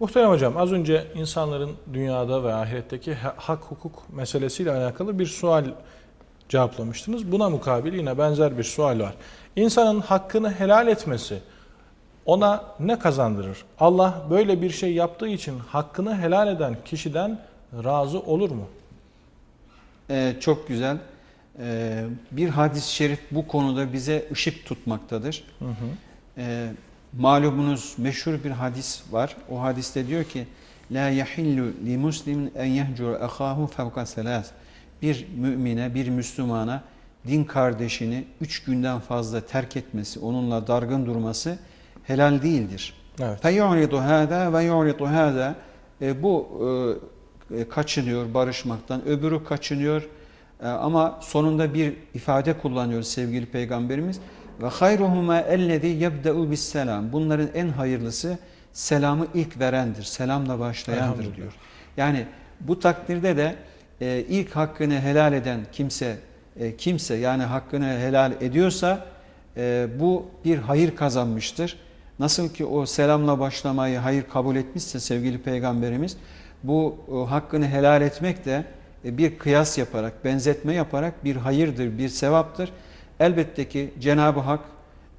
Muhterem hocam az önce insanların dünyada ve ahiretteki ha- hak hukuk meselesiyle alakalı bir sual cevaplamıştınız. Buna mukabil yine benzer bir sual var. İnsanın hakkını helal etmesi ona ne kazandırır? Allah böyle bir şey yaptığı için hakkını helal eden kişiden razı olur mu? Ee, çok güzel. Ee, bir hadis-i şerif bu konuda bize ışık tutmaktadır. Hı hı. Ee, malumunuz meşhur bir hadis var. O hadiste diyor ki La yahillu li muslimin en yehcura ahahu fevka selas. Bir mümine, bir Müslümana din kardeşini üç günden fazla terk etmesi, onunla dargın durması helal değildir. Evet. فَيُعْرِضُ هَذَا وَيُعْرِضُ هَذَا e, Bu e, kaçınıyor barışmaktan, öbürü kaçınıyor. E, ama sonunda bir ifade kullanıyor sevgili Peygamberimiz. Ve hayruhuma ellezî yebde'u bis selam. Bunların en hayırlısı selamı ilk verendir. Selamla başlayandır diyor. Yani bu takdirde de e, ilk hakkını helal eden kimse e, kimse yani hakkını helal ediyorsa e, bu bir hayır kazanmıştır. Nasıl ki o selamla başlamayı hayır kabul etmişse sevgili peygamberimiz bu e, hakkını helal etmek de e, bir kıyas yaparak, benzetme yaparak bir hayırdır, bir sevaptır. Elbette ki Cenab-ı Hak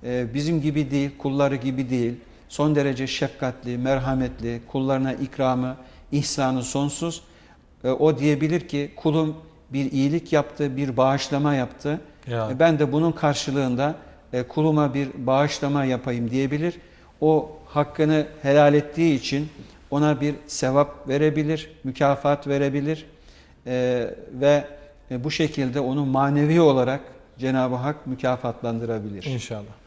e, bizim gibi değil, kulları gibi değil. Son derece şefkatli, merhametli, kullarına ikramı, ihsanı sonsuz. E, O diyebilir ki kulum bir iyilik yaptı, bir bağışlama yaptı. Ya. E, Ben de bunun karşılığında kuluma bir bağışlama yapayım diyebilir. O hakkını helal ettiği için ona bir sevap verebilir, mükafat verebilir ve bu şekilde onu manevi olarak Cenab-ı Hak mükafatlandırabilir. İnşallah.